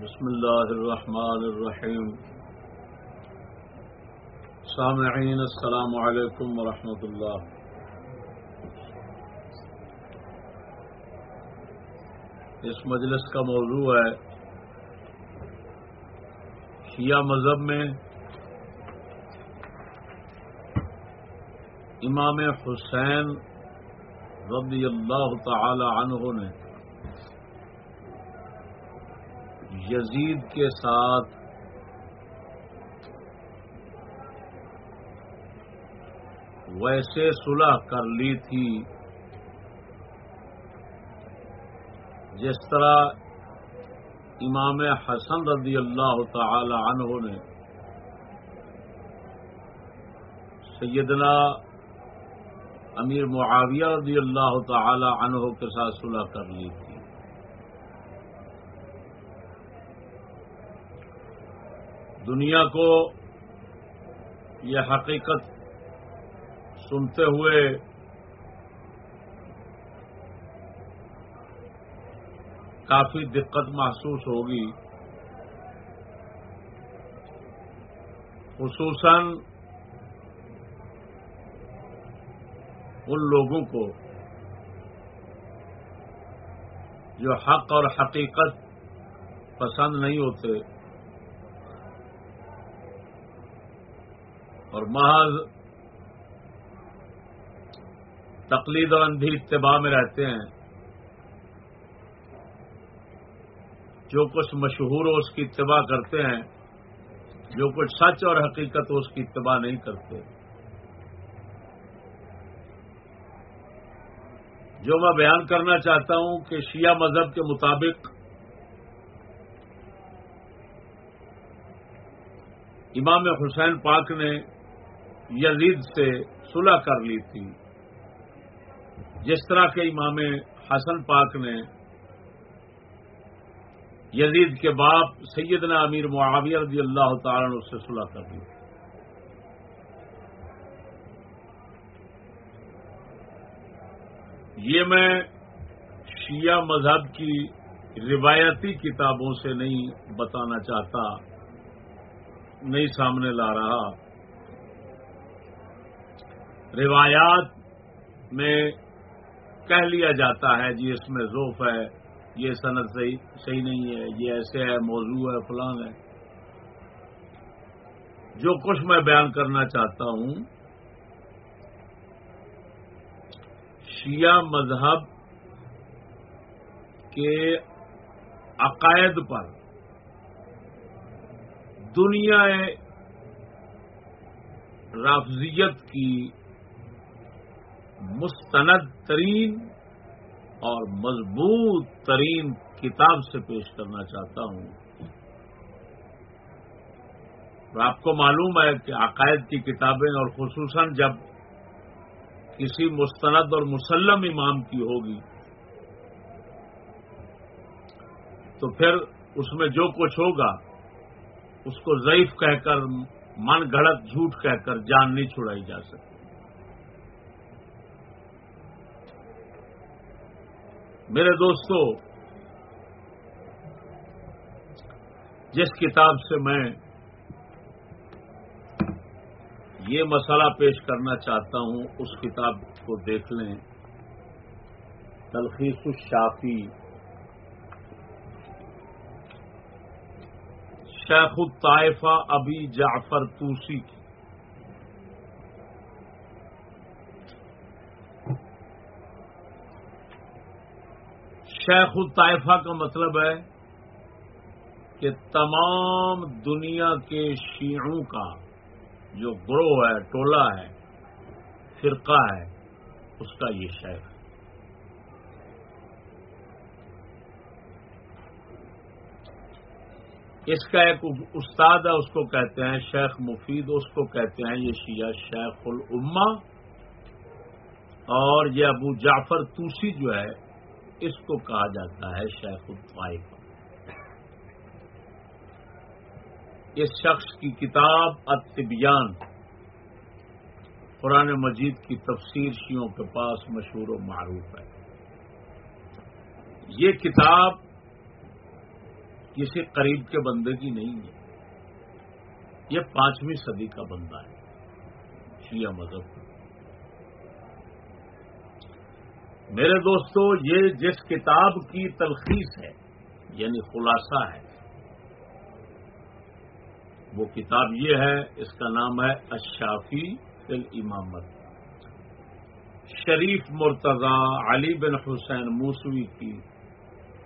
بسم الله الرحمن الرحيم. سامعين، السلام عليكم ورحمة الله. اس مجلس کا موضوع ہے شیعہ مذہب میں امام حسین رضی اللہ تعالی عنہ نے یزید کے ساتھ ویسے صلح کر لی تھی، جس طرح امام حسن رضی اللہ تعالی عنہ نے سیدنا امیر معاویہ رضی اللہ تعالی عنہ کے ساتھ صلح کر لی تھی دنیا کو یہ حقیقت سنتے ہوئے کافی دقت محسوس ہوگی۔ خصوصاً ان لوگوں کو جو حق اور حقیقت پسند نہیں ہوتے۔ اور محض تقلید اور اندھی اتباع میں رہتے ہیں۔ جو کچھ مشہور ہو اس کی اتباع کرتے ہیں، جو کچھ سچ اور حقیقت ہو اس کی اتباع نہیں کرتے۔ جو میں بیان کرنا چاہتا ہوں کہ شیعہ مذہب کے مطابق امام حسین پاک نے یزید سے صلح کر لی تھی۔ جس طرح کے امام حسن پاک نے یزید کے باپ سیدنا امیر معاویہ رضی اللہ تعالی نے اس سے صلح کر لی۔ یہ میں شیعہ مذہب کی روایتی کتابوں سے نہیں بتانا چاہتا، نہیں سامنے لا رہا۔ روایات میں کہہ لیا جاتا ہے جی اس میں ذوف ہے، یہ صنعت صحیح صحیح نہیں ہے، یہ ایسے ہے، موضوع ہے، فلان ہے۔ جو کچھ میں بیان کرنا چاہتا ہوں، شیعہ مذہب کے عقائد پر، دنیا رافضیت کی مستند ترین اور مضبوط ترین کتاب سے پیش کرنا چاہتا ہوں۔ اور آپ کو معلوم ہے کہ عقائد کی کتابیں اور خصوصاً جب کسی مستند اور مسلم امام کی ہوگی، تو پھر اس میں جو کچھ ہوگا، اس کو ضعیف کہہ کر، من گھڑت جھوٹ کہہ کر جان نہیں چھڑائی جا سکتی۔ میرے دوستو، جس کتاب سے میں یہ مسئلہ پیش کرنا چاہتا ہوں، اس کتاب کو دیکھ لیں۔ تلخیص الشافی شیخ الطائفہ ابی جعفر توسی کی۔ شیخ الطائفہ کا مطلب ہے کہ تمام دنیا کے شیعوں کا جو گروہ ہے، ٹولہ ہے، فرقہ ہے، اس کا یہ شیخ ہے۔ اس کا ایک استاد ہے، اس کو کہتے ہیں شیخ مفید، اس کو کہتے ہیں یہ شیعہ شیخ العما اور یہ ابو جعفر توسی جو ہے اس کو کہا جاتا ہے شیخ الطائف۔ اس شخص کی کتاب اتبیان قرآن مجید کی تفسیر شیوں کے پاس مشہور و معروف ہے۔ یہ کتاب کسی قریب کے بندے کی نہیں ہے۔ یہ پانچویں صدی کا بندہ ہے، شیعہ مذہب۔ میرے دوستو، یہ جس کتاب کی تلخیص ہے یعنی خلاصہ ہے، وہ کتاب یہ ہے، اس کا نام ہے اشافی فل امامت شریف مرتضی علی بن حسین موسوی کی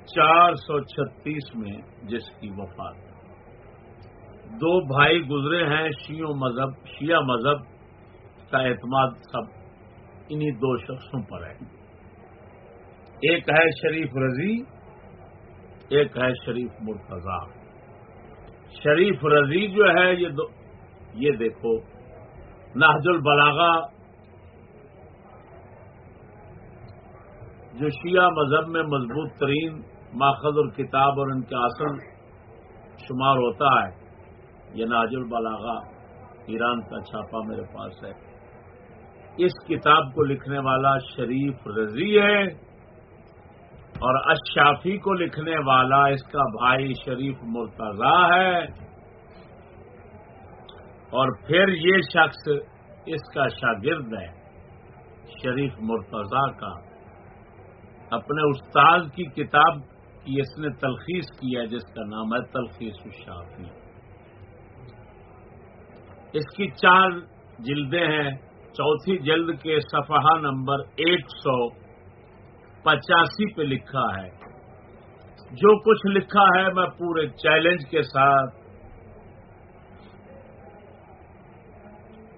چار سو چھتیس میں جس کی وفات۔ دو بھائی گزرے ہیں، شیعہ مذہب شیعہ مذہب کا اعتماد سب انہی دو شخصوں پر ہے۔ ایک ہے شریف رضی، ایک ہے شریف مرتضی۔ شریف رضی جو ہے، یہ دو یہ دیکھو، نہج البلاغا جو شیعہ مذہب میں مضبوط ترین ماخذ اور کتاب اور ان کے آسن شمار ہوتا ہے، یہ ناج البلاغا ایران کا چھاپا میرے پاس ہے۔ اس کتاب کو لکھنے والا شریف رضی ہے۔ اور اشافی کو لکھنے والا اس کا بھائی شریف مرتضی ہے۔ اور پھر یہ شخص اس کا شاگرد ہے، شریف مرتضی کا۔ اپنے استاد کی کتاب کی اس نے تلخیص کیا جس کا نام ہے تلخیص الشافی۔ اس کی چار جلدیں ہیں۔ چوتھی جلد کے صفحہ نمبر ایک سو پچاسی پہ لکھا ہے۔ جو کچھ لکھا ہے میں پورے چیلنج کے ساتھ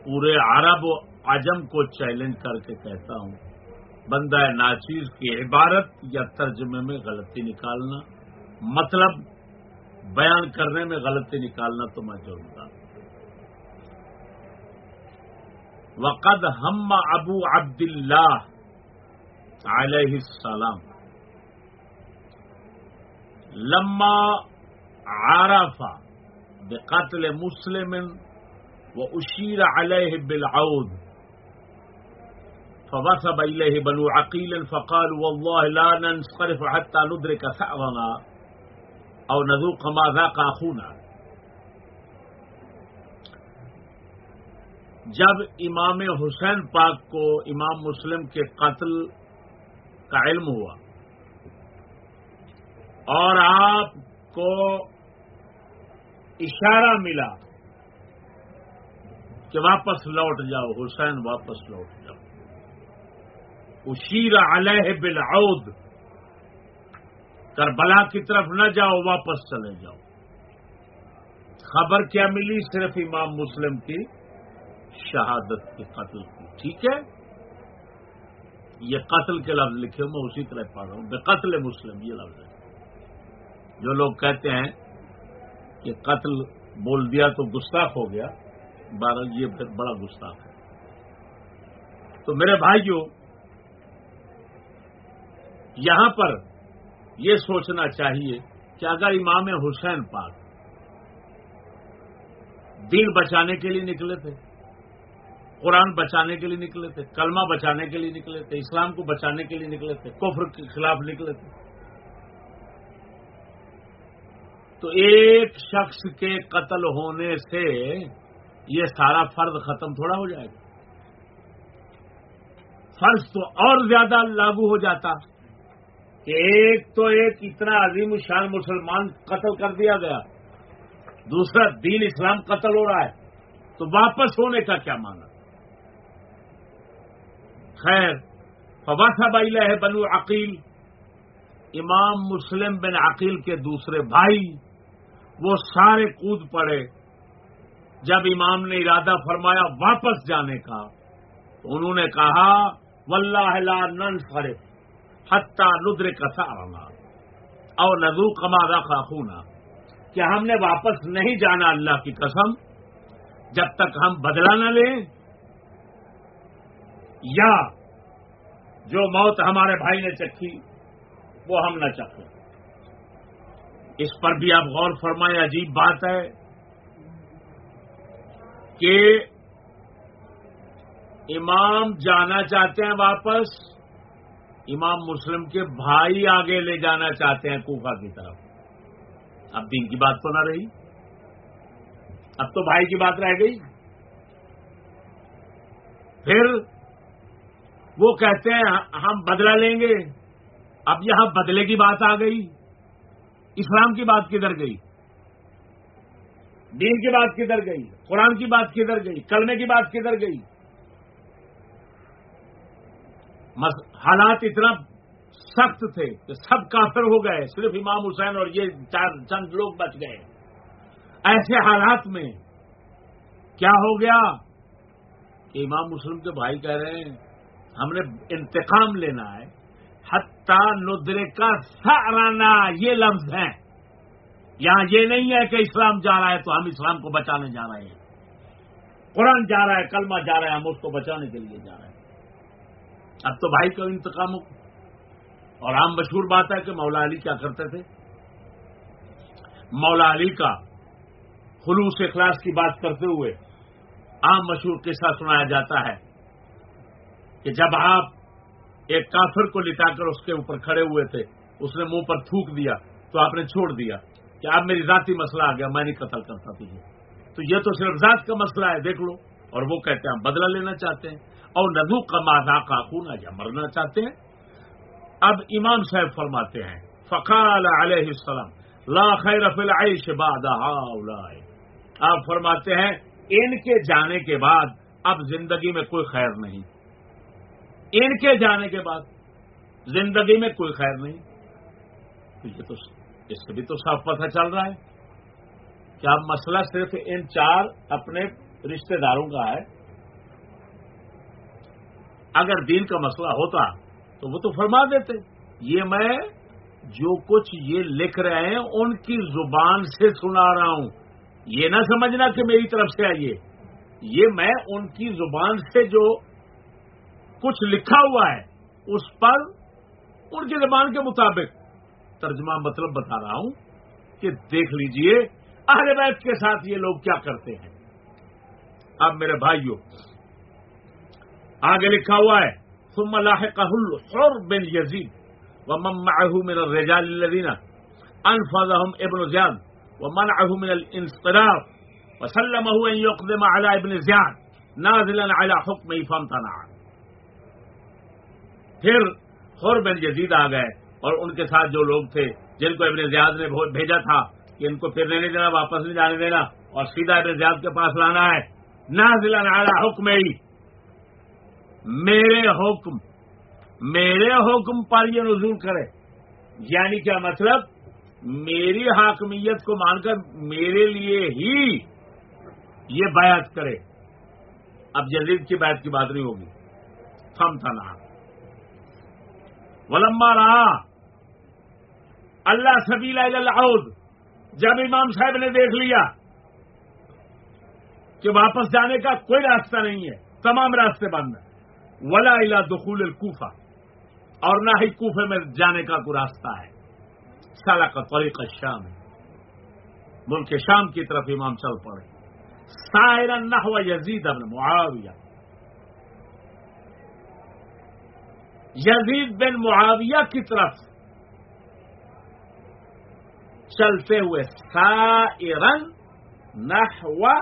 پورے عرب و عجم کو چیلنج کر کے کہتا ہوں۔ بندہ ناچیز کی عبارت یا ترجمے میں غلطی نکالنا مطلب بیان کرنے میں غلطی نکالنا تو میں جوڑوں گا وقد ہم ابو عبد اللہ علیہ السلام. لما عرف بقتل مسلم و اشیر علیہ بالعود، فوثب إليه بنو عقيل فقالوا والله لا ننصرف حتى ندرك ثأرنا أو نذوق ما ذاق أخونا جب امام حسین پاک کو امام مسلم کے قتل کا علم ہوا۔ اور آپ کو اشارہ ملا کہ واپس لوٹ جاؤ، حسین واپس لوٹ جاؤ۔ اشیر علیہ بالعود، کربلا کی طرف نہ جاؤ، واپس چلے جاؤ۔ خبر کیا ملی؟ صرف امام مسلم کی شہادت کے قتل کی۔ ٹھیک ہے؟ یہ قتل کے لفظ لکھے میں اسی طرح پڑھ رہا ہوں۔ بے قتل مسلم، یہ لفظ ہے۔ جو لوگ کہتے ہیں کہ قتل بول دیا تو گستاخ ہو گیا بارہ یہ بڑا گستاخ ہے۔ تو میرے بھائیوں، یہاں پر یہ سوچنا چاہیے کہ اگر امام حسین پاک دین بچانے کے لیے نکلے تھے قرآن بچانے کے لیے نکلے تھے، کلمہ بچانے کے لیے نکلے تھے، اسلام کو بچانے کے لیے نکلے تھے، کفر کے خلاف نکلے تھے۔ تو ایک شخص کے قتل ہونے سے یہ سارا فرض ختم تھوڑا ہو جائے گا۔ فرض تو اور زیادہ لاگو ہو جاتا۔ کہ ایک تو ایک اتنا عظیم شان مسلمان قتل کر دیا گیا۔ دوسرا، دین اسلام قتل ہو رہا ہے۔ تو واپس ہونے کا کیا مانا خیر فباسا بائی ہے بنو عقیل، امام مسلم بن عقیل کے دوسرے بھائی، وہ سارے کود پڑے۔ جب امام نے ارادہ فرمایا واپس جانے کا، تو انہوں نے کہا، واللہ لا نن فرف حتہ ندر کسا آنا اور نزو کما رکھا خونا کہ ہم نے واپس نہیں جانا اللہ کی قسم؟ جب تک ہم بدلا نہ لیں یا جو موت ہمارے بھائی نے چکھی، وہ ہم نہ چکھیں۔ اس پر بھی آپ غور فرمائیں، عجیب بات ہے کہ امام جانا چاہتے ہیں واپس، امام مسلم کے بھائی آگے لے جانا چاہتے ہیں کوفہ کی طرف۔ اب دین کی بات تو نہ رہی۔ اب تو بھائی کی بات رہ گئی۔ پھر وہ کہتے ہیں، ہم بدلہ لیں گے۔ اب یہاں بدلے کی بات آ گئی، اسلام کی بات کدھر گئی؟ دین کی بات کدھر گئی؟ قرآن کی بات کدھر گئی؟ کلمے کی بات کدھر گئی؟ حالات اتنا سخت تھے کہ سب کافر ہو گئے، صرف امام حسین اور یہ چار چند لوگ بچ گئے۔ ایسے حالات میں کیا ہو گیا کہ امام مسلم کے بھائی کہہ رہے ہیں ہم نے انتقام لینا ہے۔ حتہ ندرے کا سارانا یہ لفظ ہیں۔ یہاں یہ نہیں ہے کہ اسلام جا رہا ہے تو ہم اسلام کو بچانے جا رہے ہیں۔ قرآن جا رہا ہے، کلمہ جا رہا ہے، ہم اس کو بچانے کے لیے جا رہے ہیں۔ اب تو بھائی کا انتقام ہو؟ اور عام مشہور بات ہے کہ مولا علی کیا کرتے تھے؟ مولا علی کا خلوص اخلاص کی بات کرتے ہوئے عام مشہور قصہ سنایا جاتا ہے۔ کہ جب آپ ایک کافر کو لٹا کر اس کے اوپر کھڑے ہوئے تھے، اس نے منہ پر تھوک دیا، تو آپ نے چھوڑ دیا کہ اب میری ذاتی مسئلہ آ گیا، میں نہیں قتل کرتا تجھے۔ تو یہ تو صرف ذات کا مسئلہ ہے، دیکھ لو۔ اور وہ کہتے ہیں، ہم بدلہ لینا چاہتے ہیں۔ اور ندو کا مادا کا خونا یا مرنا چاہتے ہیں۔ اب امام صاحب فرماتے ہیں، فقال علیہ السلام، لا خیر فی العیش بعد آپ فرماتے ہیں، ان کے جانے کے بعد اب زندگی میں کوئی خیر نہیں۔ ان کے جانے کے بعد زندگی میں کوئی خیر نہیں۔ یہ تو اس سے بھی تو صاف پتہ چل رہا ہے کہ اب مسئلہ صرف ان چار اپنے رشتہ داروں کا ہے۔ اگر دین کا مسئلہ ہوتا تو وہ تو فرما دیتے۔ یہ میں جو کچھ یہ لکھ رہے ہیں ان کی زبان سے سنا رہا ہوں۔ یہ نہ سمجھنا کہ میری طرف سے آئیے یہ میں ان کی زبان سے جو کچھ لکھا ہوا ہے، اس پر ان کی زبان کے مطابق۔ ترجمہ مطلب بتا رہا ہوں کہ دیکھ لیجیے اہل بیت کے ساتھ یہ لوگ کیا کرتے ہیں۔ اب میرے بھائیوں آگے لکھا ہوا ہے، ثم لاحقہ الحر بن یزید و معه من الرجال الذين انفذهم ابن زیاد ومنعه من الانصراف وسلمه ان يقدم على ابن زياد نازلا على حكمه فامتنع پھر خور بن یزید آ گئے اور ان کے ساتھ جو لوگ تھے جن کو ابن زیاد نے بھیجا تھا کہ ان کو پھر نہیں دینا، واپس نہیں جانے دینا اور سیدھا ابن زیاد کے پاس لانا ہے۔ نازلا على حکم میرے حکم میرے حکم پر یہ نزول کرے۔ یعنی کیا مطلب؟ میری حاکمیت کو مان کر میرے لیے ہی یہ بیعت کرے۔ اب جدید کی بیعت کی بات نہیں ہوگی۔ تھم تھا نا ولمبا رہا، اللہ سبیلا العود، جب امام صاحب نے دیکھ لیا کہ واپس جانے کا کوئی راستہ نہیں ہے، تمام راستے بند ہیں۔ ولا الا دخول الکوفہ اور نہ ہی کوفے میں جانے کا کوئی راستہ ہے۔ سالہ کا طریقہ شام ہے ملک شام کی طرف امام چل پڑے سائر نہ ہوا یزید ابن معاویہ یزید بن معاویہ کی طرف چلتے ہوئے سائرن نہ ہوا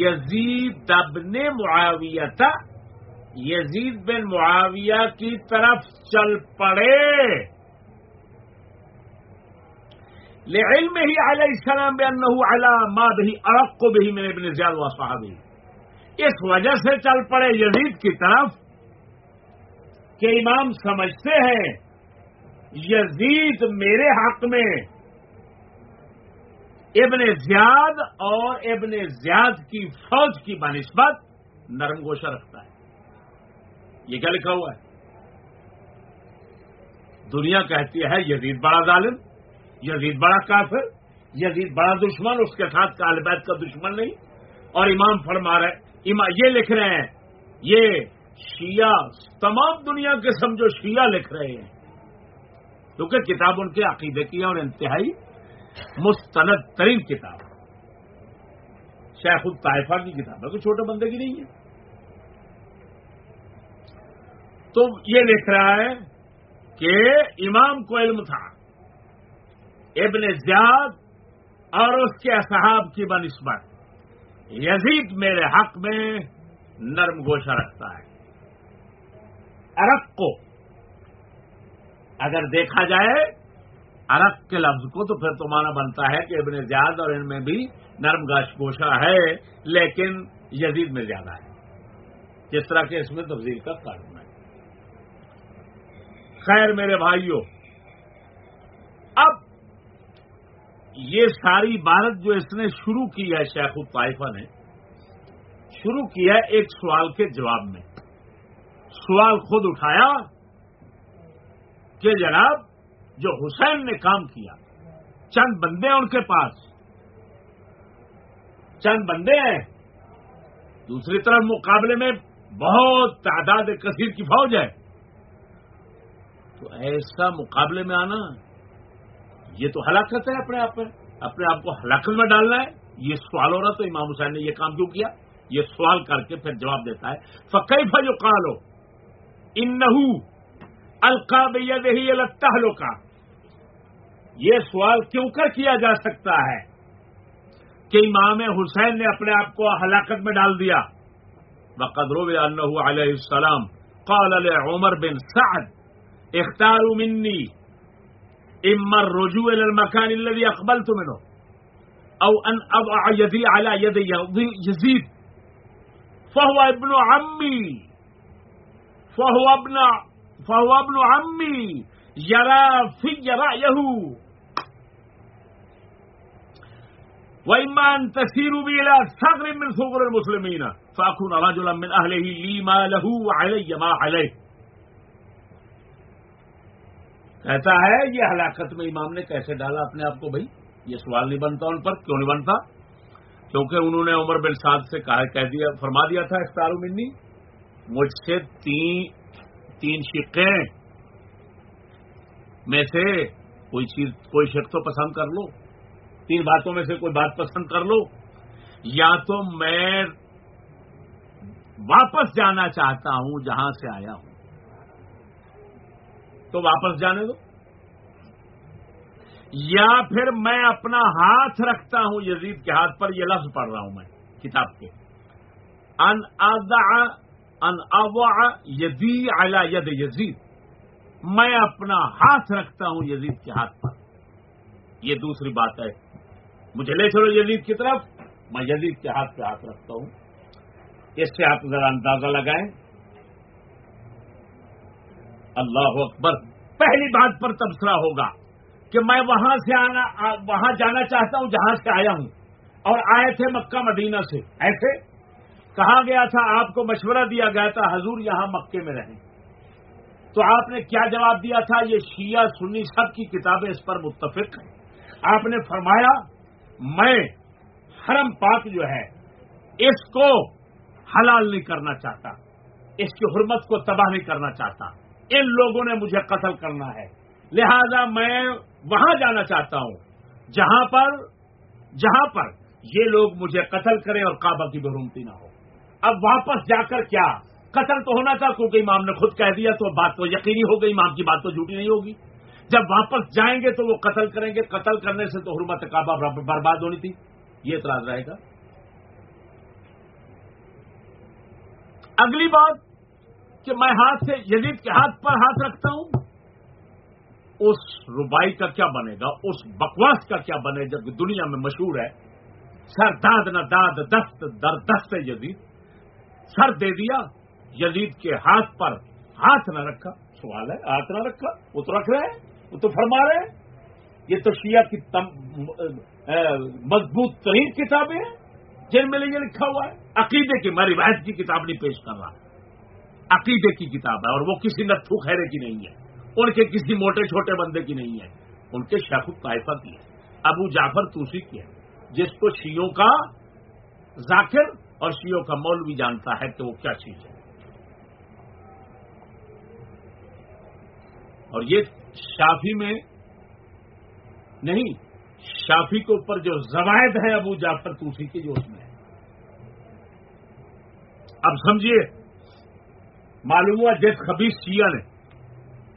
یزید ابن معاویہ تھا یزید بن معاویہ کی طرف چل پڑے۔ لعلم ہی علیہ السلام بأنه على ما به ارق به من ابن زیاد و صحابی اس وجہ سے چل پڑے یزید کی طرف۔ کہ امام سمجھتے ہیں، یزید میرے حق میں، ابن زیاد اور ابن زیاد کی فوج کی بنسبت نرم گوشہ رکھتا ہے۔ یہ کیا لکھا ہوا ہے؟ دنیا کہتی ہے، یزید بڑا ظالم، یزید بڑا کافر، یزید بڑا دشمن، اس کے ساتھ طالبات کا دشمن نہیں۔ اور امام فرما رہے، امام یہ لکھ رہے ہیں، یہ شیعہ، تمام دنیا کے سمجھو شیعہ لکھ رہے ہیں۔ کیونکہ کتاب ان کے عقیدے کی اور انتہائی مستند ترین کتاب۔ شیخ الطائفہ کی کتاب ہے، کوئی چھوٹے بندے کی نہیں ہے۔ تو یہ لکھ رہا ہے کہ امام کو علم تھا، ابن زیاد اور اس کے اصحاب کی بنسبت یزید میرے حق میں نرم گوشہ رکھتا ہے۔ عرق کو۔ اگر دیکھا جائے عرق کے لفظ کو تو پھر تو مانا بنتا ہے کہ ابن زیاد اور ان میں بھی نرم گاش گوشہ ہے، لیکن یزید میں زیادہ ہے۔ جس طرح کہ اس میں تفصیل کا قانون ہے۔ خیر میرے بھائیوں، اب یہ ساری عبارت جو اس نے شروع کی ہے شیخ الطائفہ نے، شروع کیا ہے ایک سوال کے جواب میں۔ سوال خود اٹھایا کہ جناب، جو حسین نے کام کیا، چند بندے ہیں ان کے پاس۔ چند بندے ہیں۔ دوسری طرف مقابلے میں بہت تعداد کثیر کی فوج ہے۔ تو ایسا مقابلے میں آنا، یہ تو ہلاکت ہے اپنے آپ میں۔ اپنے آپ کو ہلاکت میں ڈالنا ہے۔ یہ سوال ہو رہا تو امام حسین نے یہ کام کیوں کیا؟ یہ سوال کر کے پھر جواب دیتا ہے۔ فقی فجو کالو ان القاب یدہی التحلو کا یہ سوال کیوں کر کیا جا سکتا ہے کہ امام حسین نے اپنے آپ کو ہلاکت میں ڈال دیا؟ بقدر علیہ السلام قال عمر بن سعد اختار منی امر رجوع المکان الذي اقبلت منه، او ان ابع يدي على يد يزيد فهو ابن عمي فهو ابن فهو ابن عمي. يرى في رأيه وإما أن تسيروا بي إلى ثغر من ثغر المسلمين، فأكون رجلا من أهله لي ما له وعلي ما عليه. کہتا ہے، یہ ہلاکت میں امام نے کیسے ڈالا اپنے آپ کو بھائی؟ یہ سوال نہیں بنتا ان پر، کیوں نہیں بنتا؟ کیونکہ انہوں نے عمر بن سعد سے کہہ دیا فرما دیا تھا اختار منی مجھ سے تین تین شکیں میں سے کوئی چیز، کوئی شک تو پسند کر لو، تین باتوں میں سے کوئی بات پسند کر لو، یا تو میں واپس جانا چاہتا ہوں جہاں سے آیا ہوں۔ تو واپس جانے دو۔ یا پھر میں اپنا ہاتھ رکھتا ہوں، یزید کے ہاتھ پر یہ لفظ پڑھ رہا ہوں میں، کتاب کے۔ ان ان یدی اعلی ید یزید۔ میں اپنا ہاتھ رکھتا ہوں یزید کے ہاتھ پر۔ یہ دوسری بات ہے۔ مجھے لے چلو یزید کی طرف۔ میں یزید کے ہاتھ پہ ہاتھ رکھتا ہوں۔ اس سے آپ ذرا اندازہ لگائیں۔ اللہ اکبر، پہلی بات پر تبصرہ ہوگا کہ میں وہاں سے آنا، وہاں جانا چاہتا ہوں، جہاں سے آیا ہوں۔ اور آئے تھے مکہ، مدینہ سے۔ ایسے کہا گیا تھا، آپ کو مشورہ دیا گیا تھا، حضور یہاں مکے میں رہیں۔ تو آپ نے کیا جواب دیا تھا؟ یہ شیعہ سنی سب کی کتابیں اس پر متفق ہیں۔ آپ نے فرمایا، میں حرم پاک جو ہے، اس کو حلال نہیں کرنا چاہتا۔ اس کی حرمت کو تباہ نہیں کرنا چاہتا۔ ان لوگوں نے مجھے قتل کرنا ہے۔ لہذا میں وہاں جانا چاہتا ہوں۔ جہاں پر جہاں پر یہ لوگ مجھے قتل کریں اور کعبہ کی برمتی نہ ہو۔ اب واپس جا کر کیا؟ قتل تو ہونا تھا، کیونکہ امام نے خود کہہ دیا تو بات تو یقینی ہو گئی، امام کی بات تو جھوٹی نہیں ہوگی۔ جب واپس جائیں گے تو وہ قتل کریں گے۔ قتل کرنے سے تو حرمت کعبہ برباد ہونی تھی۔ یہ اعتراض رہے گا۔ اگلی بات کہ میں ہاتھ سے یزید کے ہاتھ پر ہاتھ رکھتا ہوں۔ اس ربائی کا کیا بنے گا؟ اس بکواس کا کیا بنے جب دنیا میں مشہور ہے، سر داد نہ داد، دست در دست یزید۔ سر دے دیا، یزید کے ہاتھ پر ہاتھ نہ رکھا۔ سوال ہے، ہاتھ نہ رکھا، وہ تو رکھ رہے ہیں، وہ تو فرما رہے ہیں۔ یہ تو شیعہ کی مضبوط ترین کتابیں ہیں، جن میں یہ لکھا ہوا ہے۔ عقیدے کی، میں روایت کی کتاب نہیں پیش کر رہا۔ عقیدے کی کتاب ہے اور وہ کسی نتھو خیرے کی نہیں ہے، ان کے کسی موٹے چھوٹے بندے کی نہیں ہے۔ ان کے شیخ الطائفہ کی ہے، ابو جعفر توسی کی ہے، جس کو شیوں کا ذاکر اور شیوں کا مولوی جانتا ہے کہ وہ کیا چیز ہے۔ اور یہ شافی میں نہیں، شافی کے اوپر جو زوائد ہے ابو جعفر توسی کی جو اس میں ہے۔ اب سمجھیے، معلوم ہوا جس خبیص شیعہ نے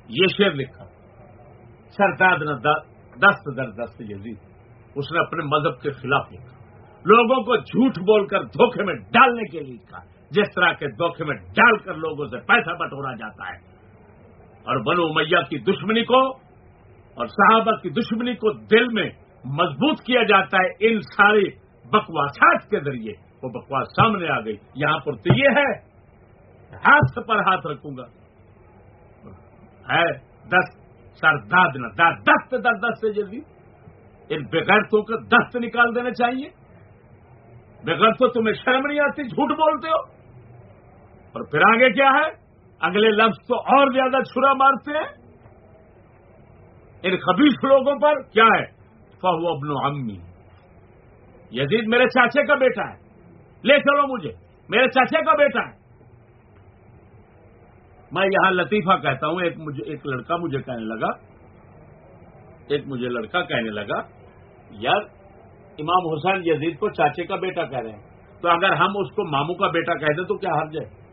یہ شعر لکھا۔ سرداد نہ دست در دست یزید، اس نے اپنے مذہب کے خلاف لکھا۔ لوگوں کو جھوٹ بول کر دھوکے میں ڈالنے کے لیے لکھا جس طرح کے دھوکے میں ڈال کر لوگوں سے پیسہ بٹورا جاتا ہے۔ اور بنو میاں کی دشمنی کو اور صحابہ کی دشمنی کو دل میں مضبوط کیا جاتا ہے ان ساری بکواسات کے ذریعے۔ وہ بکواس سامنے آ گئی۔ یہاں پر تو یہ ہے، ہاتھ پر ہاتھ رکھوں گا۔ ہے دس سر داد نہ دست در دست سے جلدی۔ ان بغیرتوں کا دست نکال دینا چاہیے۔ بغیر تو تمہیں شرم نہیں آتی، جھوٹ بولتے ہو۔ اور پھر آگے کیا ہے؟ اگلے لفظ تو اور زیادہ چھرا مارتے ہیں۔ ان خبیص لوگوں پر کیا ہے؟ فہو ابن امی یزید میرے چاچے کا بیٹا ہے۔ لے چلو مجھے، میرے چاچے کا بیٹا ہے۔ میں یہاں لطیفہ کہتا ہوں، ایک مجھے، ایک لڑکا مجھے کہنے لگا۔ ایک مجھے لڑکا کہنے لگا، یار امام حسین یزید کو چاچے کا بیٹا کہہ رہے ہیں۔ تو اگر ہم اس کو ماموں کا بیٹا کہہ دیں تو کیا حرج ہے؟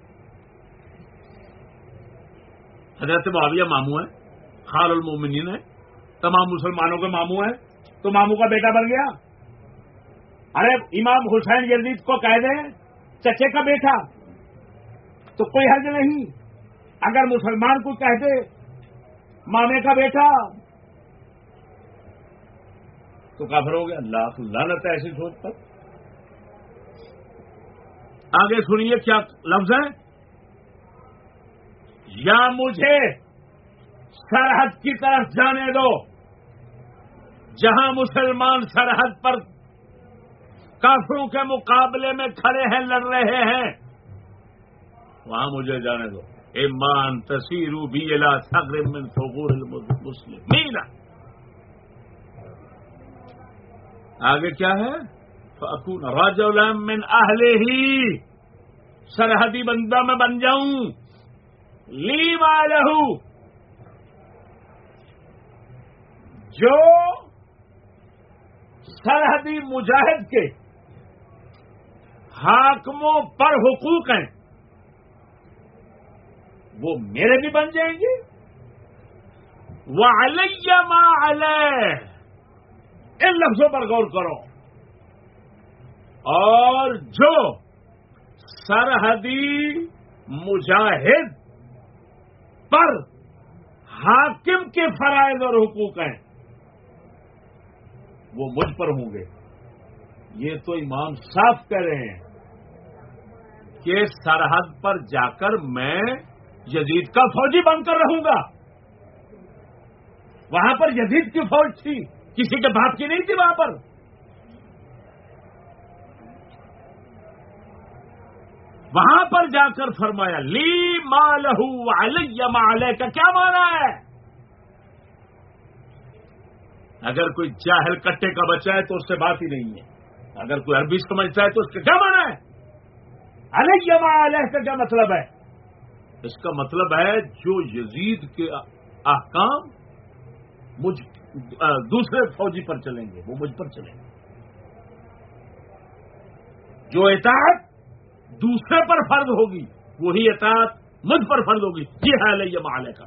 حضرت معاویہ ماموں ہے خال المومنین ہے تمام مسلمانوں کے ماموں ہیں، تو ماموں کا بیٹا بن گیا۔ ارے، امام حسین یزید کو کہہ دیں، چچے کا بیٹا۔ تو کوئی حرج نہیں۔ اگر مسلمان کو کہہ دے، مامے کا بیٹا تو کافر ہو گیا۔ اللہ لانت ہے ایسی سوچ پر۔ آگے سنیے کیا لفظ ہے۔ یا مجھے سرحد کی طرف جانے دو۔ جہاں مسلمان سرحد پر کافروں کے مقابلے میں کھڑے ہیں، لڑ رہے ہیں، وہاں مجھے جانے دو۔ ایمان تصیرو بھی من مسلم آگے کیا ہے؟ راج من اہل ہی سرحدی بندہ میں بن جاؤں۔ لی لہو جو سرحدی مجاہد کے حاکموں پر حقوق ہیں، وہ میرے بھی بن جائیں گے۔ وہ علیہ ما علیہ ان لفظوں پر غور کرو۔ اور جو سرحدی مجاہد پر حاکم کے فرائض اور حقوق ہیں، وہ مجھ پر ہوں گے۔ یہ تو امام صاف کہہ رہے ہیں کہ سرحد پر جا کر میں یزید کا فوجی بن کر رہوں گا۔ وہاں پر یزید کی فوج تھی۔ کسی کے باپ کی نہیں تھی وہاں پر؟ وہاں پر جا کر فرمایا، لی مالہ علیہ مالے کا کیا مانا ہے؟ اگر کوئی چاہل کٹے کا بچہ ہے تو اس سے بات ہی نہیں ہے۔ اگر کوئی عربی سمجھتا ہے تو اس کا کیا مانا ہے؟ علیہ مالہ کا کیا مطلب ہے؟ اس کا مطلب ہے جو یزید کے احکام مجھ دوسرے فوجی پر چلیں گے، وہ مجھ پر چلیں گے۔ جو اطاعت دوسرے پر فرض ہوگی، وہی اطاعت مجھ پر فرض ہوگی۔ یہ حال ہے یہ محالے کا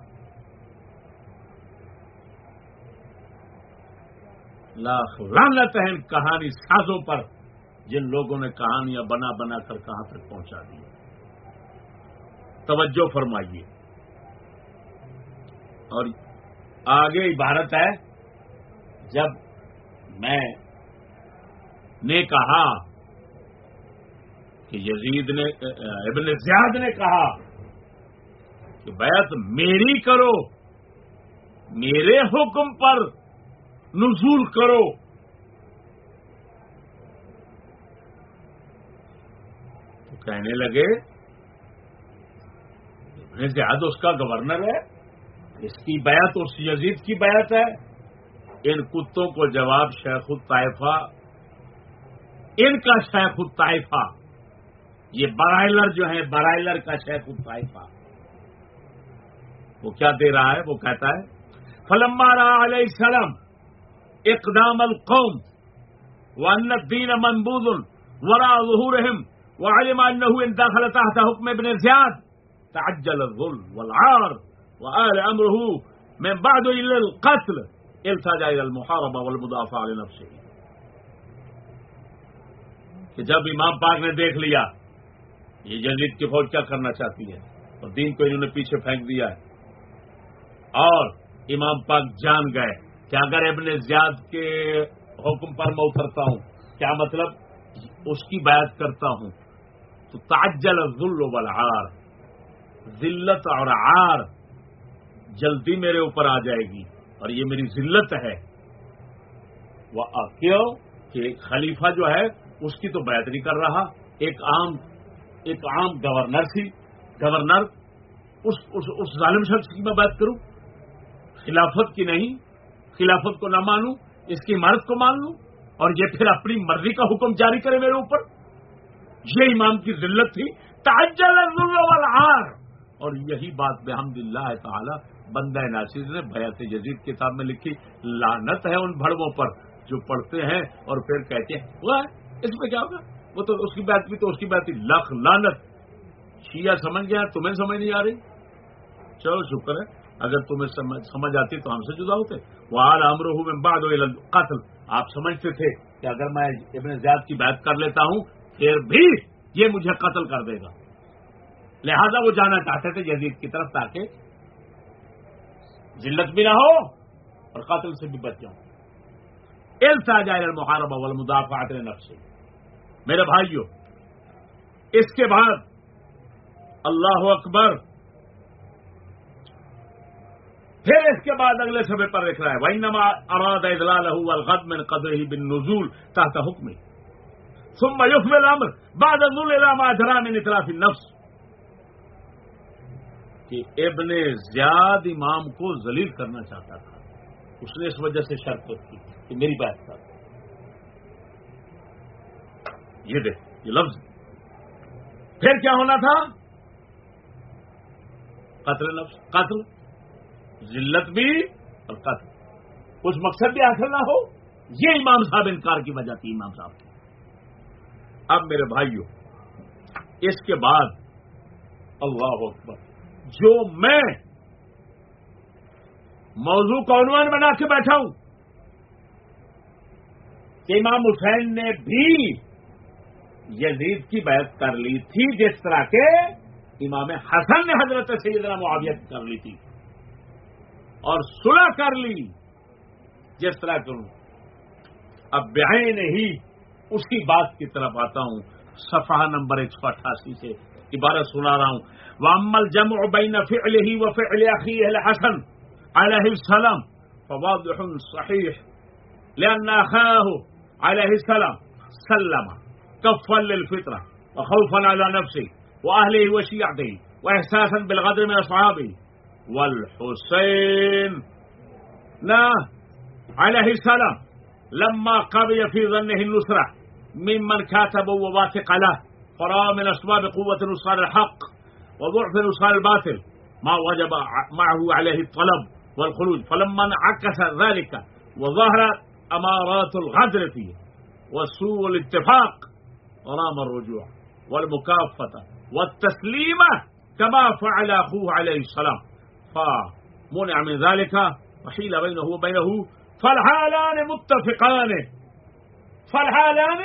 لاکھ رانت ہے کہانی سازوں پر، جن لوگوں نے کہانیاں بنا بنا کر کہاں تک پہنچا دی۔ توجہ فرمائیے۔ اور آگے عبارت ہے جب میں نے کہا کہ یزید نے، ابن زیاد نے کہا کہ بیعت میری کرو، میرے حکم پر نزول کرو۔ تو کہنے لگے، ابن زیاد اس کا گورنر ہے، اس کی بیعت، اس یزید کی بیعت ہے۔ ان کتوں کو جواب شیخ الطائفہ، ان کا شیخ الطائفہ، یہ برائلر جو ہے برائلر کا شیخ الطائفہ۔ وہ کیا دے رہا ہے؟ وہ کہتا ہے، فلما علیہ السلام اقدام القوم وان الدین منبوذ ورا ظهورهم وعلم انه ان دخل تحت حكم ابن زياد تعجل الظلم والعار وآل امره من بعد الى القتل التجا الى المحاربه والمدافعه لنفسه. کہ جب امام پاک نے دیکھ لیا، یہ جدید کی فوج کیا کرنا چاہتی ہے؟ اور دین کو انہوں نے پیچھے پھینک دیا ہے۔ اور امام پاک جان گئے کہ اگر ابن زیاد کے حکم پر میں اترتا ہوں، کیا مطلب؟ اس کی بات کرتا ہوں۔ تو تاجل ذل والعار، ذلت اور عار جلدی میرے اوپر آ جائے گی۔ اور یہ میری ذلت ہے۔ وہ کیوں کہ خلیفہ جو ہے اس کی تو بیعت نہیں کر رہا۔ ایک عام ایک عام گورنر تھی۔ گورنر اس اس, اس ظالم شخص کی میں بات کروں۔ خلافت کی نہیں خلافت کو نہ مانوں اس کی عمارت کو مان لوں۔ اور یہ پھر اپنی مرضی کا حکم جاری کرے میرے اوپر۔ یہ امام کی ذلت تھی۔ تاجل والعار۔ اور یہی بات بحمد اللہ تعالی بندہ ناصر نے بیات جزید کتاب میں لکھی لانت ہے ان بڑوں پر جو پڑھتے ہیں اور پھر کہتے ہیں وہ اس میں کیا ہوگا؟ وہ تو اس کی بات بھی تو اس کی بات تھی، لکھ لانت شیعہ سمجھ گیا، تمہیں سمجھ نہیں آ رہی؟ چلو، شکر ہے۔ اگر تمہیں سمجھ آتی تو ہم سے جدا ہوتے۔ وہ آل امر میں بعد قتل آپ سمجھتے تھے کہ اگر میں ابن زیاد کی بات کر لیتا ہوں، پھر بھی یہ مجھے قتل کر دے گا۔ لہذا وہ جانا چاہتے تھے جدید کی طرف تاکہ ذلت بھی نہ ہو اور قاتل سے بھی بچ جاؤں۔ جائے محارب اول مدافعات نفس میرے بھائیوں اس کے بعد اللہ اکبر پھر اس کے بعد اگلے سبے پر لکھ رہا ہے وہی نما اراد الغد میں قدر ہی بن نزول تحت حکم ثم يفم الامر بعد نزول الى ما جرى من اطراف النفس۔ کہ ابن زیاد امام کو ذلیل کرنا چاہتا تھا۔ اس نے اس وجہ سے شرط کی کہ میری بات کر یہ دیکھ، یہ لفظ۔ پھر کیا ہونا تھا؟ قتل لفظ۔ قتل۔ ذلت بھی اور قتل۔ کچھ مقصد بھی حاصل نہ ہو۔ یہ امام صاحب انکار کی وجہ تھی، امام صاحب۔ کی اب میرے بھائیوں اس کے بعد اللہ اکبر۔ جو میں موضوع کا عنوان بنا کے بیٹھا ہوں، کہ امام حسین نے بھی یزید کی بحث کر لی تھی، جس طرح کے امام حسن نے حضرت سیدنا معاویت کر لی تھی، اور سلا کر لی جس طرح کروں اب بہن ہی اس کی بات کی طرف آتا ہوں، صفحہ نمبر ایک سو اٹھاسی سے۔ عبارت سنا رہا ہوں وأما الجمع بين فعله وفعل أخيه الحسن عليه السلام فواضح صحيح لأن أخاه عليه السلام سلم كفا للفطرة وخوفا على نفسه وأهله وشيعته وإحساسا بالغدر من أصحابه. والحسين لا عليه السلام لما قضي في ظنه النصرة ممن كاتبوا وواثق له. فرأى من أسباب قوة نصار الحق وضعف نصال الباطل ما وجب معه عليه الطلب والخروج فلما انعكس ذلك وظهر أمارات الغدر فيه وسوء الاتفاق رام الرجوع والمكافة والتسليمة كما فعل أخوه عليه السلام فمنع من ذلك وحيل بينه وبينه فالحالان متفقان فالحالان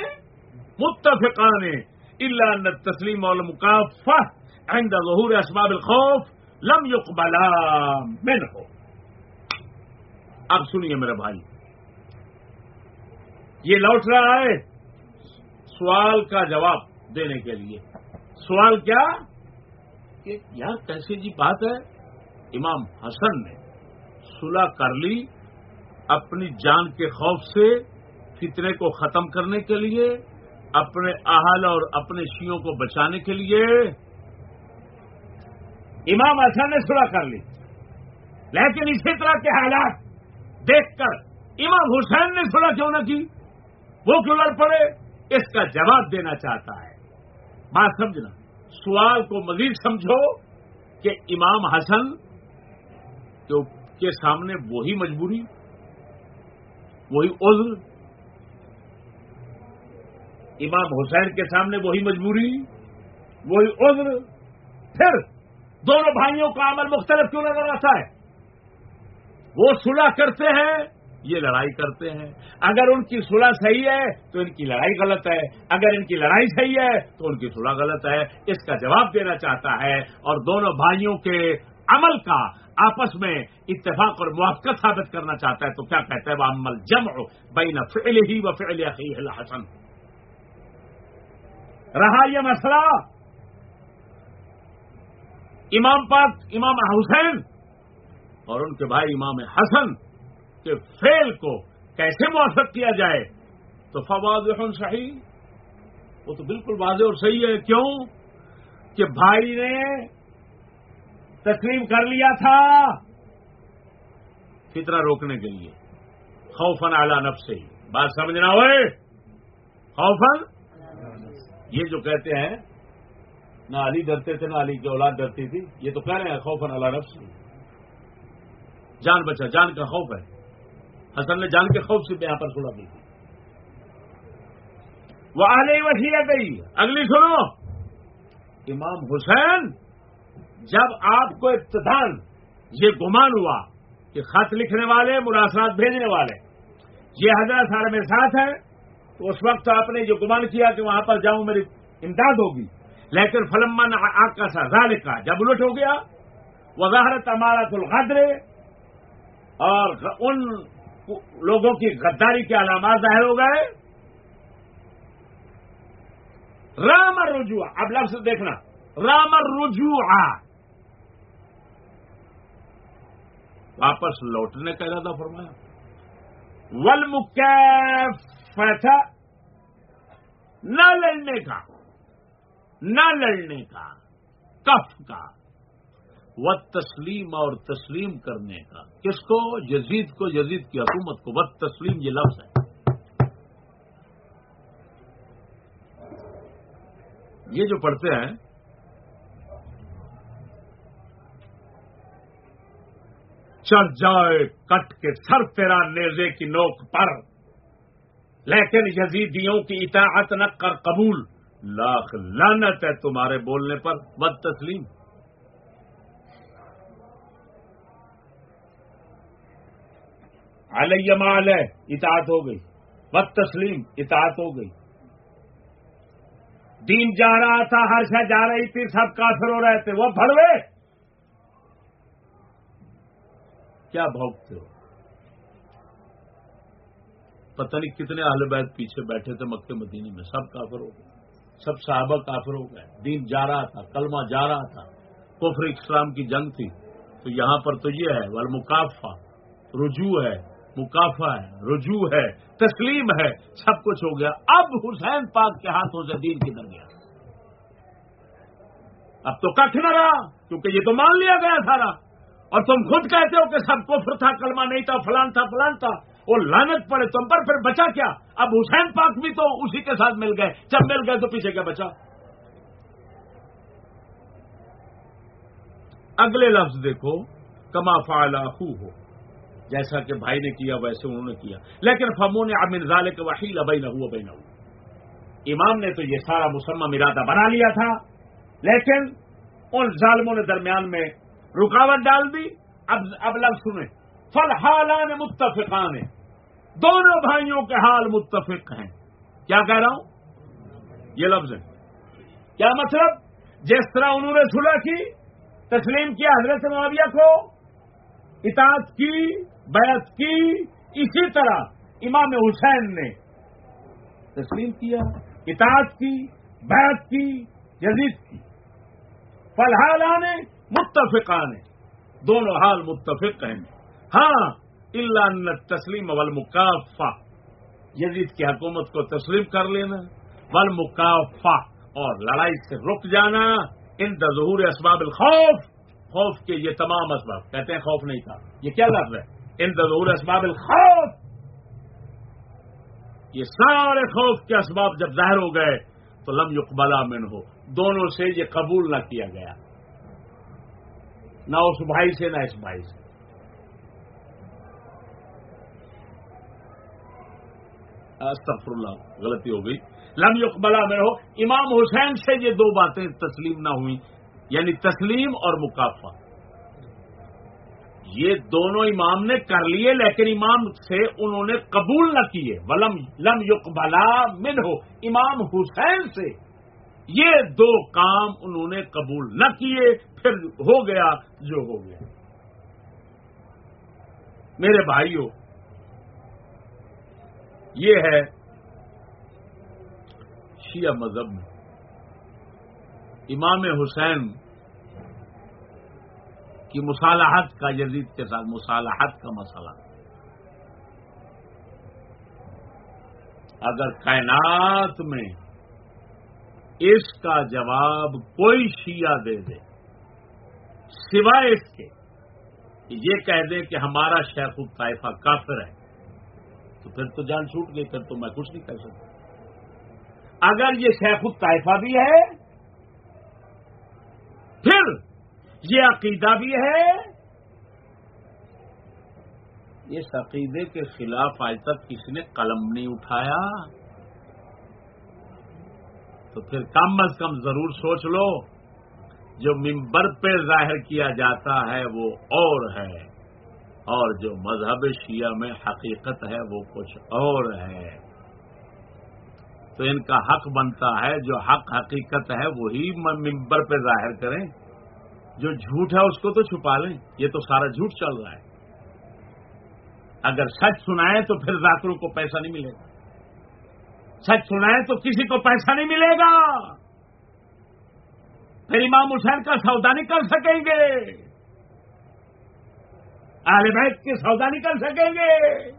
متفقان إلا أن التسليم والمكافة عند ظهور اسباب الخوف لم يقبلا منه. اب سنیے میرے بھائی، یہ لوٹ رہا ہے سوال کا جواب دینے کے لیے۔ سوال کیا؟ کہ یار کیسی جی بات ہے؟ امام حسن نے صلح کر لی اپنی جان کے خوف سے فتنے کو ختم کرنے کے لیے۔ اپنے اہل اور اپنے شیوں کو بچانے کے لیے امام حسن نے سلا کر لی۔ لیکن اسی طرح کے حالات دیکھ کر امام حسین نے سلا کیوں نہ کی؟ وہ کیوں لڑ پڑے؟ اس کا جواب دینا چاہتا ہے۔ بات سمجھنا۔ سوال کو مزید سمجھو کہ امام حسن کے سامنے وہی مجبوری، وہی عذر امام حسین کے سامنے وہی مجبوری، وہی عذر، پھر دونوں بھائیوں کا عمل مختلف کیوں نظر آتا ہے؟ وہ صلح کرتے ہیں، یہ لڑائی کرتے ہیں۔ اگر ان کی صلح صحیح ہے، تو ان کی لڑائی غلط ہے۔ اگر ان کی لڑائی صحیح ہے، تو ان کی صلح غلط ہے۔ اس کا جواب دینا چاہتا ہے اور دونوں بھائیوں کے عمل کا آپس میں اتفاق اور موقع ثابت کرنا چاہتا ہے، تو کیا کہتا ہے وہ عمل جم ہو بین فعل ہی و فعل حسن رہا یہ مسئلہ۔ امام پاک، امام حسین اور ان کے بھائی امام حسن کے فیل کو کیسے موافق کیا جائے؟ تو فواد صحیح۔ وہ تو بالکل واضح اور صحیح ہے۔ کیوں؟ کہ بھائی نے تسلیم کر لیا تھا فطرہ روکنے کے لیے۔ خوفن اعلی نب سے ہی بات سمجھنا ہوئے خوفن یہ جو کہتے ہیں، نہ علی ڈرتے تھے، نہ علی کی اولاد ڈرتی تھی، یہ تو کہہ رہے ہیں خوفن اللہ نفس جان بچا، جان کا خوف ہے۔ حسن نے جان کے خوف سے یہاں پر سنا دی تھی وہ آنے وسیع گئی اگلی سنو۔ امام حسین، جب آپ کو ابتدان یہ گمان ہوا کہ خط لکھنے والے مراسلات بھیجنے والے، یہ حضرت سارے میرے ساتھ ہیں۔ تو اس وقت آپ نے جو گمان کیا کہ وہاں پر جاؤں میری امداد ہوگی۔ لیکن فلمان آگ کا سا لکھا جب الٹ ہو گیا وضاحت امارت الغدر اور ان لوگوں کی غداری کے علامات ظاہر ہو گئے۔ رام رجوع اب لفظ دیکھنا۔ رام رجوع واپس لوٹنے کا ارادہ فرمایا۔ ول مکیف نہ لڑنے کا، نہ لڑنے کا، کف کا، و تسلیم اور تسلیم کرنے کا۔ کس کو؟ یزید کو، یزید کی حکومت کو۔ و تسلیم یہ لفظ ہے۔ یہ جو پڑھتے ہیں چل جائے، کٹ کے سر تیرا نیزے کی نوک پر۔ لیکن یزیدیوں کی اطاعت نہ کر قبول، لاکھ لانت ہے تمہارے بولنے پر، بد تسلیم۔ علیہ مال ہے اطاعت ہو گئی۔ بد تسلیم، اطاعت ہو گئی۔ دین جا رہا تھا، ہر شا جا رہی تھی، سب کافر ہو رہے تھے۔ وہ بڑوے کیا بھوکتے ہو؟ پتہ نہیں کتنے اہل بیت پیچھے بیٹھے تھے مکے مدینے میں۔ سب کافر ہو گئے۔ سب صحابہ کافر ہو گئے۔ دین جا رہا تھا، کلمہ جا رہا تھا۔ کفر اسلام کی جنگ تھی۔ تو یہاں پر تو یہ ہے، والمکافہ، رجوع ہے، مکافہ ہے، رجوع ہے، تسلیم ہے، سب کچھ ہو گیا۔ اب حسین پاک کے ہاتھوں سے دین کدھر گیا؟ اب تو کٹھ نہ رہا، کیونکہ یہ تو مان لیا گیا سارا۔ اور تم خود کہتے ہو کہ سب کفر تھا، کلمہ نہیں تھا، فلان تھا فلان تھا۔ وہ لانت پڑے تم پر، پھر بچا کیا؟ اب حسین پاک بھی تو اسی کے ساتھ مل گئے۔ جب مل گئے تو پیچھے کیا بچا؟ اگلے لفظ دیکھو، کما فعلا ہو جیسا کہ بھائی نے کیا، ویسے انہوں نے کیا۔ لیکن فمو نے امن ظال کے وحیل ابئی نہ ہوا بھائی نہ ہو امام نے تو یہ سارا مسمہ ارادہ بنا لیا تھا، لیکن ان ظالموں نے درمیان میں رکاوٹ ڈال دی۔ اب اب لفظ سنیں۔ فل حالان متفقان دونوں بھائیوں کے حال متفق ہیں۔ کیا کہہ رہا ہوں؟ یہ لفظ ہے۔ کیا مطلب؟ جس طرح انہوں نے سلح کی، تسلیم کیا حضرت معاویہ کو، اطاعت کی، بیعت کی، اسی طرح امام حسین نے تسلیم کیا، اطاعت کی، بیعت کی یزید کی۔ فلحال متفقان دونوں حال متفق ہیں۔ ہاں اللہ تسلیم ول مکافا یزید کی حکومت کو تسلیم کر لینا ول اور لڑائی سے رک جانا ان ظہور اسباب الخوف۔ خوف کے یہ تمام اسباب۔ کہتے ہیں خوف نہیں تھا۔ یہ کیا لفظ ہے؟ ان ظہور اسباب الخوف۔ یہ سارے خوف کے اسباب جب ظاہر ہو گئے، تو لم یقبلا من ہو دونوں سے یہ قبول نہ کیا گیا۔ نہ اس بھائی سے، نہ اس بھائی سے۔ استغفر اللہ غلطی ہو گئی۔ لم یقبلا میں ہو امام حسین سے یہ دو باتیں تسلیم نہ ہوئی یعنی تسلیم اور مقافہ یہ دونوں امام نے کر لیے، لیکن امام سے انہوں نے قبول نہ کیے۔ ولم، لم یقبلا من ہو امام حسین سے یہ دو کام انہوں نے قبول نہ کیے، پھر ہو گیا جو ہو گیا۔ میرے بھائیوں یہ ہے شیعہ مذہب میں۔ امام حسین کی مصالحت کا یزید کے ساتھ مصالحت کا مسئلہ۔ اگر کائنات میں اس کا جواب کوئی شیعہ دے دے، سوائے اس کے یہ کہہ دے کہ ہمارا شیخ الطائفہ کافر ہے۔ تو پھر تو جان چھوٹ گئی، پھر تو میں کچھ نہیں کہہ سکتا۔ اگر یہ شیخ الطائفہ بھی ہے، پھر یہ عقیدہ بھی ہے۔ اس عقیدے کے خلاف آج تک کسی نے قلم نہیں اٹھایا۔ تو پھر کم از کم ضرور سوچ لو، جو ممبر پہ ظاہر کیا جاتا ہے وہ اور ہے۔ اور جو مذہب شیعہ میں حقیقت ہے وہ کچھ اور ہے۔ تو ان کا حق بنتا ہے، جو حق حقیقت ہے وہی ممبر پہ ظاہر کریں۔ جو جھوٹ ہے اس کو تو چھپا لیں، یہ تو سارا جھوٹ چل رہا ہے۔ اگر سچ سنائیں تو پھر ذاکروں کو پیسہ نہیں ملے گا۔ سچ سنائیں تو کسی کو پیسہ نہیں ملے گا۔ پھر امام حسین کا سودا نہیں کر سکیں گے۔ اہل بیت کے سودا نہیں کر سکیں گے۔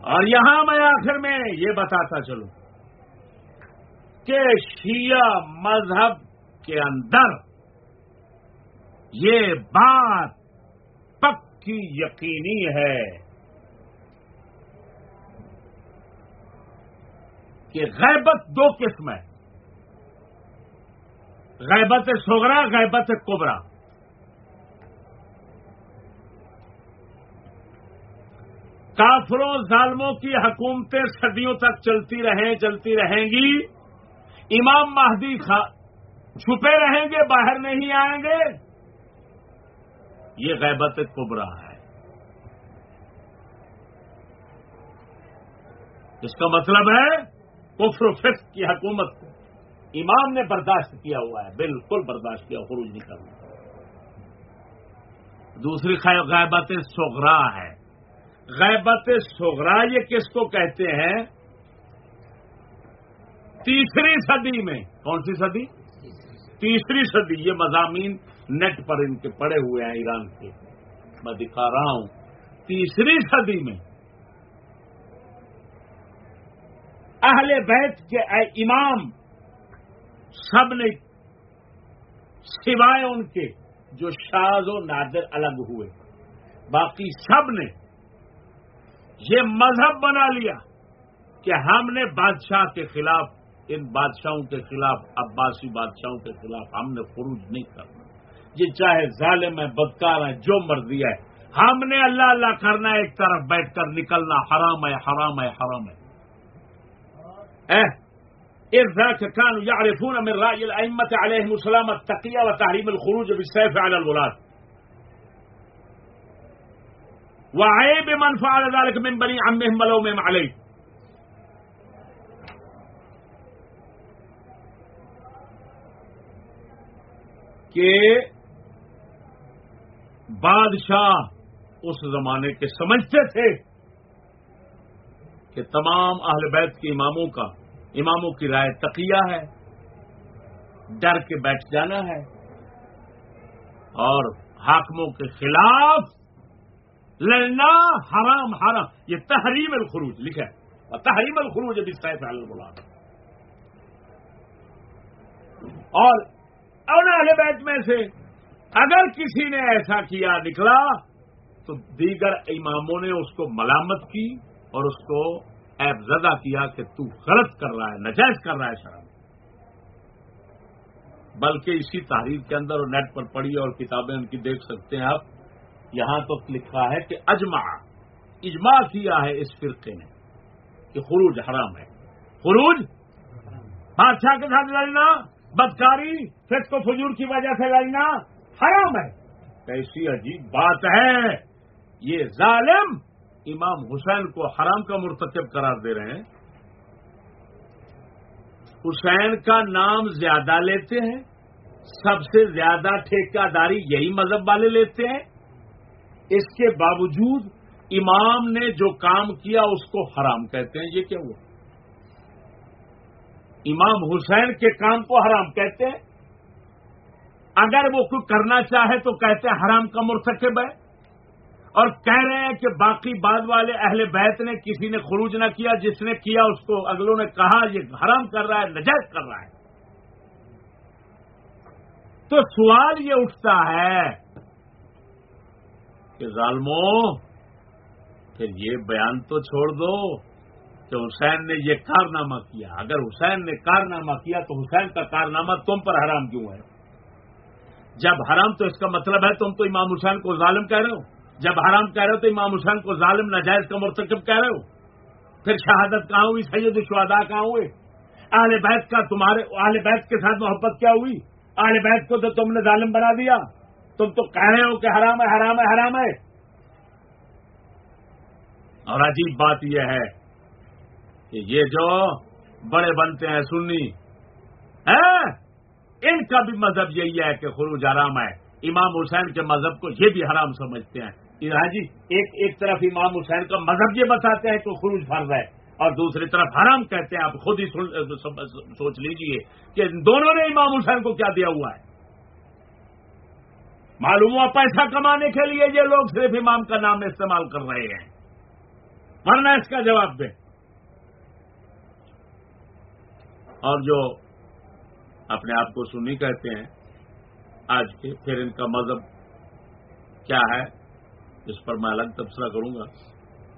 اور یہاں میں آخر میں یہ بتاتا چلوں کہ شیعہ مذہب کے اندر یہ بات پکی یقینی ہے کہ غیبت دو قسم ہے۔ غیبت سوگرا غیبت کوبرا کافروں، ظالموں کی حکومتیں صدیوں تک چلتی رہیں چلتی رہیں گی۔ امام مہدی چھپے رہیں گے، باہر نہیں آئیں گے۔ یہ غیبت کبرا ہے۔ اس کا مطلب ہے کفر و فسق کی حکومت کو۔ امام نے برداشت کیا ہوا ہے، بالکل برداشت کیا، خروج نہیں کرنا دوسری غیبت سوگرا ہے۔ غیبت سوگرا یہ کس کو کہتے ہیں؟ تیسری صدی میں۔ کون سی صدی؟ تیسری صدی۔ یہ مضامین نیٹ پر ان کے پڑے ہوئے ہیں ایران کے۔ میں دکھا رہا ہوں۔ تیسری صدی میں۔ اہل بیت کے امام سب نے سوائے ان کے جو شاز و نادر الگ ہوئے۔ باقی سب نے یہ مذہب بنا لیا کہ ہم نے بادشاہ کے خلاف، ان بادشاہوں کے خلاف، عباسی بادشاہوں کے خلاف ہم نے خروج نہیں کرنا۔ یہ چاہے ظالم ہے، بدکار ہے، جو مرضی ہے، ہم نے اللہ اللہ کرنا ایک طرف بیٹھ کر نکلنا، حرام ہے حرام ہے حرام ہے۔ كانوا يعرفون من رأي الأئمة عليهم السلام التقية وتحريم الخروج بالسيف على الغلاة وعيب من فعل ذلك من بني عمهم ولومهم عليه. کہ بادشاہ اس زمانے کے سمجھتے تھے کہ تمام اہل بیت کے اماموں کا اماموں کی رائے تقیہ ہے، ڈر کے بیٹھ جانا ہے اور حاکموں کے خلاف لڑنا حرام حرام۔ یہ تحریم الخروج لکھا ہے۔ اور تحریم الخروج ابھی سیف بولا اور اہل بیت میں سے اگر کسی نے ایسا کیا نکلا تو دیگر اماموں نے اس کو ملامت کی اور اس کو ایب زدہ کیا کہ تو غلط کر رہا ہے، نجائز کر رہا ہے شرم بلکہ اسی تحریر کے اندر اور نیٹ پر پڑھی اور کتابیں ان کی دیکھ سکتے ہیں آپ، یہاں تو لکھا ہے کہ اجماع اجماع کیا ہے اس فرقے نے کہ خروج حرام ہے۔ خروج؟ بادشاہ کے ساتھ لڑنا، بدکاری، فسق و فجور کی وجہ سے لڑنا حرام ہے۔ کیسی عجیب بات ہے۔ یہ ظالم امام حسین کو حرام کا مرتکب قرار دے رہے ہیں، حسین کا نام زیادہ لیتے ہیں، سب سے زیادہ ٹھیکہ داری یہی مذہب والے لیتے ہیں۔ اس کے باوجود امام نے جو کام کیا اس کو حرام کہتے ہیں، یہ کیا ہوا؟ امام حسین کے کام کو حرام کہتے ہیں۔ اگر وہ کوئی کرنا چاہے تو کہتے ہیں حرام کا مرتکب ہے۔ اور کہہ رہے ہیں کہ باقی بعد والے اہل بیت نے کسی نے خروج نہ کیا، جس نے کیا اس کو اگلوں نے کہا، یہ حرام کر رہا ہے، نجائز کر رہا ہے۔ تو سوال یہ اٹھتا ہے کہ ظالموں پھر یہ بیان تو چھوڑ دو کہ حسین نے یہ کارنامہ کیا۔ اگر حسین نے کارنامہ کیا تو حسین کا کارنامہ تم پر حرام کیوں ہے؟ جب حرام تو اس کا مطلب ہے تم تو امام حسین کو ظالم کہہ رہے ہو۔ جب حرام کہہ رہے ہو تو امام حسین کو ظالم، ناجائز کا مرتکب کہہ رہے ہو۔ پھر شہادت کہاں ہوئی؟ سید الشہداء کہاں ہوئے؟ اہل بیت کا تمہارے، اہل بیت کے ساتھ محبت کیا ہوئی؟ اہل بیت کو تو تم نے ظالم بنا دیا۔ تم تو کہہ رہے ہو کہ حرام ہے حرام ہے حرام ہے۔ اور عجیب بات یہ ہے کہ یہ جو بڑے بنتے ہیں سنی ہاں؟ ان کا بھی مذہب یہی ہے کہ خروج حرام ہے۔ امام حسین کے مذہب کو یہ بھی حرام سمجھتے ہیں۔ ہاں جی ایک ایک طرف امام حسین کا مذہب یہ بتاتے ہیں کہ خروج فرض ہے اور دوسری طرف حرام کہتے ہیں، آپ خود ہی سوچ لیجیے کہ دونوں نے امام حسین کو کیا دیا ہوا ہے۔ معلوم ہوا پیسہ کمانے کے لیے یہ لوگ صرف امام کا نام استعمال کر رہے ہیں۔ ورنہ اس کا جواب دیں۔ اور جو اپنے آپ کو سنی کہتے ہیں، آج کے پھر ان کا مذہب کیا ہے؟ اس پر میں الگ تبصرہ کروں گا۔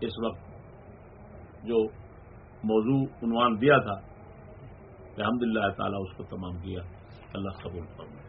اس وقت جو موضوع عنوان دیا تھا الحمد للہ تعالیٰ اس کو تمام کیا۔ اللہ قبول فرمائے۔